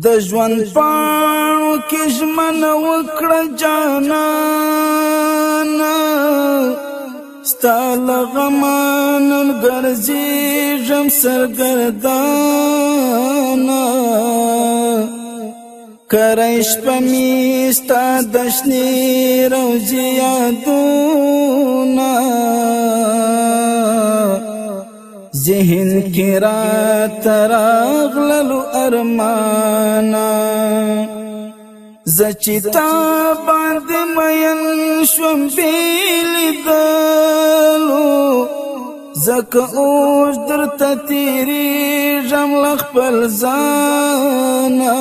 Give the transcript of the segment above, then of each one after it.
د ژوند پاڼو کې ژمنه وکړه جانانا ستا له غمه نن ګرځېږم سرګردانه کری شپه مې ستا د شنې روزې یادونه ذهن کې را تراغلل ارمانا زچتا باندې مین شوم بیل دلو زک اوج درته تیری جام لخپل زانا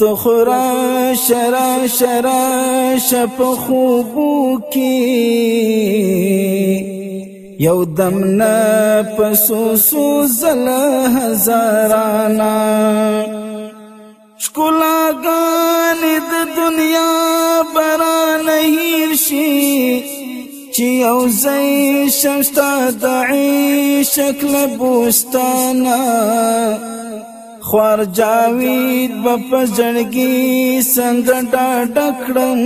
تخرا شرا شرا شپ خوبو کی یو دم نه پسو سو زل هزارانا شکولا گانی د دنیا برا نهیر شی چی یو زی شمستا دعی شکل بوستانا خوار جاوید بپ جنگی سنگ ڈا ڈکڑن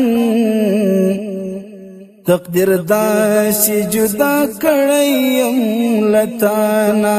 تقدیر دا سی جدا کړیم لتانا